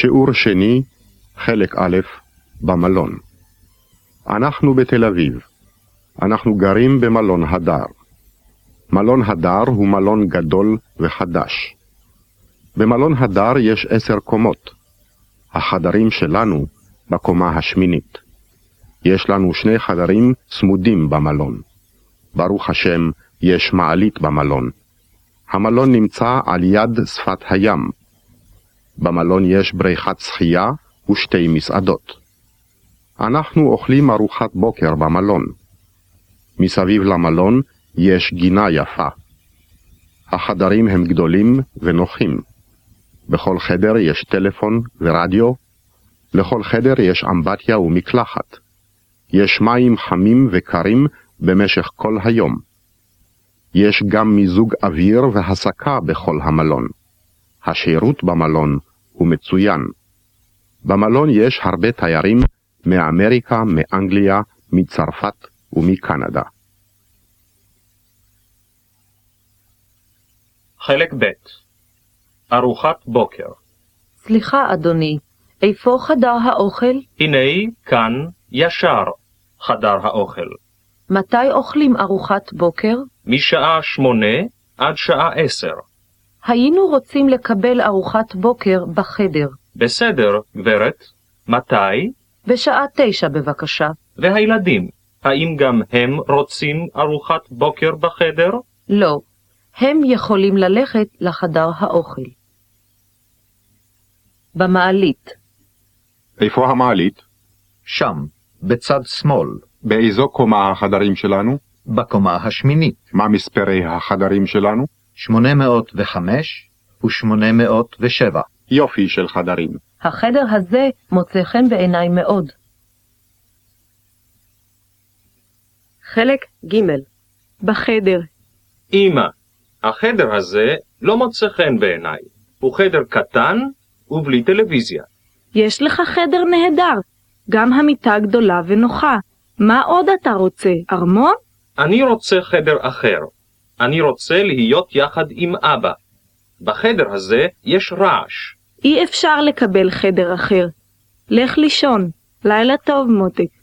שיעור שני, חלק א', במלון. אנחנו בתל אביב. אנחנו גרים במלון הדר. מלון הדר הוא מלון גדול וחדש. במלון הדר יש עשר קומות. החדרים שלנו בקומה השמינית. יש לנו שני חדרים צמודים במלון. ברוך השם, יש מעלית במלון. המלון נמצא על יד שפת הים. במלון יש בריכת שחייה ושתי מסעדות. אנחנו אוכלים ארוחת בוקר במלון. מסביב למלון יש גינה יפה. החדרים הם גדולים ונוחים. בכל חדר יש טלפון ורדיו. לכל חדר יש אמבטיה ומקלחת. יש מים חמים וקרים במשך כל היום. יש גם מיזוג אוויר והסקה בכל המלון. השירות במלון הוא מצוין. במלון יש הרבה תיירים מאמריקה, מאנגליה, מצרפת ומקנדה. חלק ב' ארוחת בוקר סליחה, אדוני, איפה חדר האוכל? הנה כאן ישר חדר האוכל. מתי אוכלים ארוחת בוקר? משעה שמונה עד שעה עשר. היינו רוצים לקבל ארוחת בוקר בחדר. בסדר, גברת. מתי? בשעה תשע בבקשה. והילדים, האם גם הם רוצים ארוחת בוקר בחדר? לא, הם יכולים ללכת לחדר האוכל. במעלית, איפה המעלית? שם, בצד שמאל, באיזו קומה החדרים שלנו? בקומה השמינית, מה מספרי החדרים שלנו? 805 ו-807. יופי של חדרים. החדר הזה מוצא חן בעיניי מאוד. חלק ג' בחדר, אמא, החדר הזה לא מוצא חן בעיניי. הוא חדר קטן ובלי טלוויזיה. יש לך חדר נהדר, גם המיטה גדולה ונוחה. מה עוד אתה רוצה, ארמון? אני רוצה חדר אחר. אני רוצה להיות יחד עם אבא. בחדר הזה יש רעש. אי אפשר לקבל חדר אחר. לך לישון, לילה טוב, מותק.